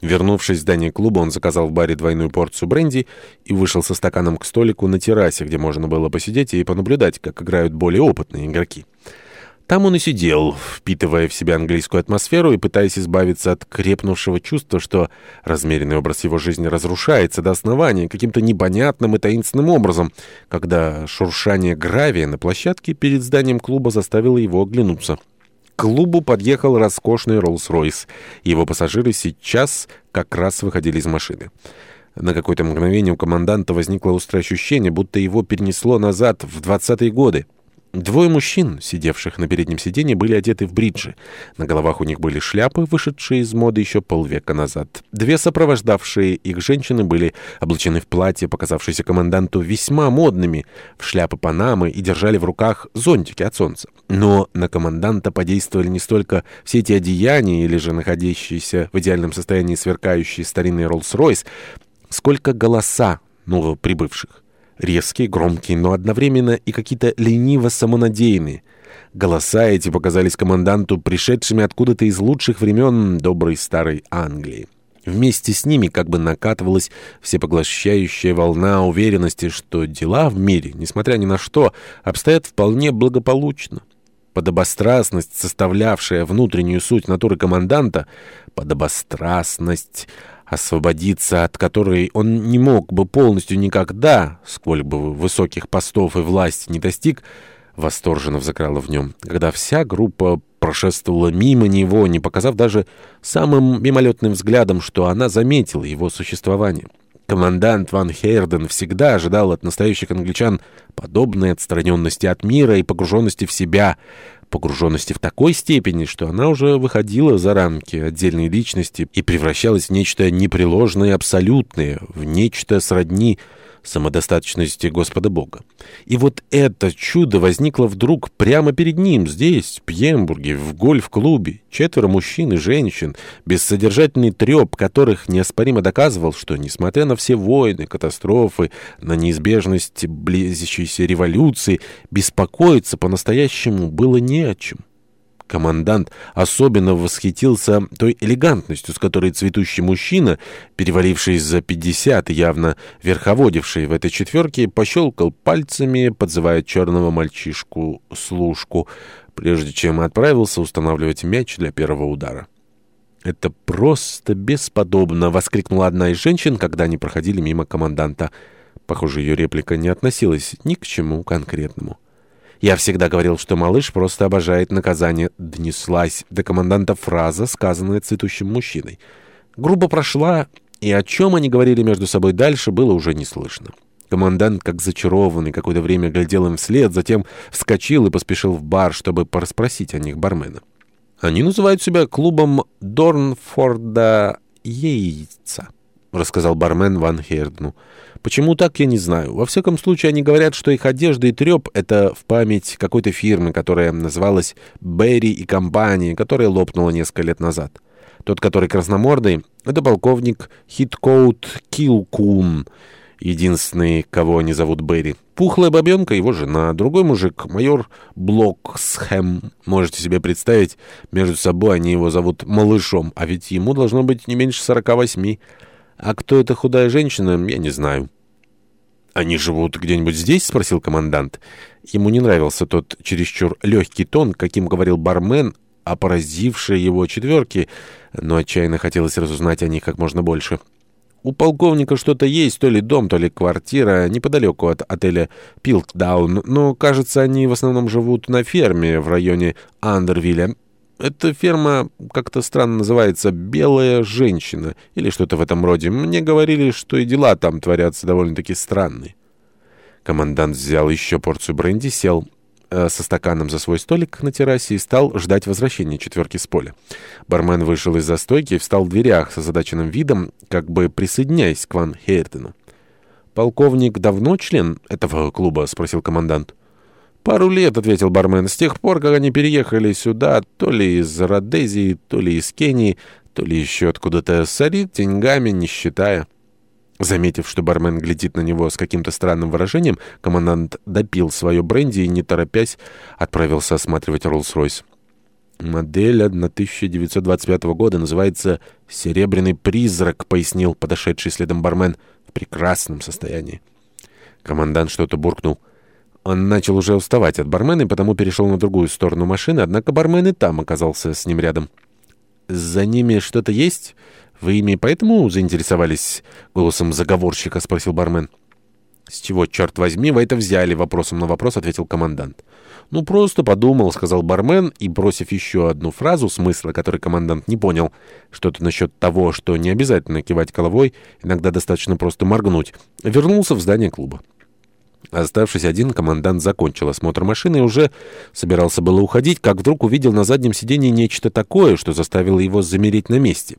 Вернувшись в здание клуба, он заказал в баре двойную порцию бренди и вышел со стаканом к столику на террасе, где можно было посидеть и понаблюдать, как играют более опытные игроки. Там он и сидел, впитывая в себя английскую атмосферу и пытаясь избавиться от крепнувшего чувства, что размеренный образ его жизни разрушается до основания каким-то непонятным и таинственным образом, когда шуршание гравия на площадке перед зданием клуба заставило его оглянуться клубу подъехал роскошный Роллс-Ройс. Его пассажиры сейчас как раз выходили из машины. На какое-то мгновение у команданта возникло острое ощущение, будто его перенесло назад в 20-е годы. Двое мужчин, сидевших на переднем сиденье, были одеты в бриджи. На головах у них были шляпы, вышедшие из моды еще полвека назад. Две сопровождавшие их женщины были облачены в платья, показавшиеся команданту весьма модными, в шляпы Панамы и держали в руках зонтики от солнца. Но на команданта подействовали не столько все эти одеяния или же находящиеся в идеальном состоянии сверкающие старинные Роллс-Ройс, сколько голоса новоприбывших. Резкие, громкие, но одновременно и какие-то лениво самонадеянные. Голоса эти показались команданту пришедшими откуда-то из лучших времен доброй старой Англии. Вместе с ними как бы накатывалась всепоглощающая волна уверенности, что дела в мире, несмотря ни на что, обстоят вполне благополучно. Подобострастность, составлявшая внутреннюю суть натуры команданта, подобострастность освободиться от которой он не мог бы полностью никогда, сколь бы высоких постов и власти не достиг, восторженно взыграла в нем, когда вся группа прошествовала мимо него, не показав даже самым мимолетным взглядом, что она заметила его существование. Командант Ван Хейрден всегда ожидал от настоящих англичан подобной отстраненности от мира и погруженности в себя — погруженности в такой степени, что она уже выходила за рамки отдельной личности и превращалась в нечто непреложное и абсолютное, в нечто сродни самодостаточности Господа Бога. И вот это чудо возникло вдруг прямо перед ним, здесь, в Пьембурге, в гольф-клубе. Четверо мужчин и женщин, бессодержательный треп которых неоспоримо доказывал, что, несмотря на все войны, катастрофы, на неизбежность близящейся революции, беспокоиться по-настоящему было не о чем. Командант особенно восхитился той элегантностью, с которой цветущий мужчина, переваливший за 50 и явно верховодивший в этой четверке, пощелкал пальцами, подзывая черного мальчишку-служку, прежде чем отправился устанавливать мяч для первого удара. «Это просто бесподобно!» — воскликнула одна из женщин, когда они проходили мимо команданта. Похоже, ее реплика не относилась ни к чему конкретному. Я всегда говорил, что малыш просто обожает наказание. Донеслась до команданта фраза, сказанная цветущим мужчиной. Грубо прошла, и о чем они говорили между собой дальше, было уже не слышно. Командант, как зачарованный, какое-то время глядел им вслед, затем вскочил и поспешил в бар, чтобы порасспросить о них бармена. Они называют себя клубом Дорнфорда Яйца. — рассказал бармен Ван Хердну. «Почему так, я не знаю. Во всяком случае, они говорят, что их одежда и треп — это в память какой-то фирмы, которая называлась «Берри и компания», которая лопнула несколько лет назад. Тот, который красномордый, — это полковник Хиткоут Килкун, единственный, кого они зовут Берри. Пухлая бабенка — его жена, другой мужик — майор Блоксхэм. Можете себе представить, между собой они его зовут Малышом, а ведь ему должно быть не меньше сорока восьми. А кто эта худая женщина, я не знаю». «Они живут где-нибудь здесь?» — спросил командант. Ему не нравился тот чересчур легкий тон, каким говорил бармен о поразившей его четверке, но отчаянно хотелось разузнать о них как можно больше. У полковника что-то есть, то ли дом, то ли квартира, неподалеку от отеля «Пилтдаун», но, кажется, они в основном живут на ферме в районе Андервилля. Эта ферма как-то странно называется «Белая женщина» или что-то в этом роде. Мне говорили, что и дела там творятся довольно-таки странные. Командант взял еще порцию бренди, сел э, со стаканом за свой столик на террасе и стал ждать возвращения четверки с поля. Бармен вышел из застойки и встал в дверях с озадаченным видом, как бы присоединяясь к Ван Хейрдену. «Полковник давно член этого клуба?» — спросил командант. «Пару лет», — ответил бармен, — «с тех пор, как они переехали сюда, то ли из Родезии, то ли из Кении, то ли еще откуда-то, сорит деньгами, не считая». Заметив, что бармен глядит на него с каким-то странным выражением, командант допил свое бренди и, не торопясь, отправился осматривать Роллс-Ройс. «Модель 1925 года называется «Серебряный призрак», — пояснил подошедший следом бармен в прекрасном состоянии. Командант что-то буркнул — он начал уже уставать от бармена, потому перешел на другую сторону машины, однако бармен и там оказался с ним рядом. «За ними что-то есть? Вы ими поэтому заинтересовались?» — голосом заговорщика спросил бармен. «С чего, черт возьми, вы это взяли?» — вопросом на вопрос ответил командант. «Ну, просто подумал», — сказал бармен, и, бросив еще одну фразу, смысла которой командант не понял, что-то насчет того, что не обязательно кивать головой, иногда достаточно просто моргнуть, вернулся в здание клуба. Оставшись один, командант закончил осмотр машины и уже собирался было уходить, как вдруг увидел на заднем сидении нечто такое, что заставило его замереть на месте.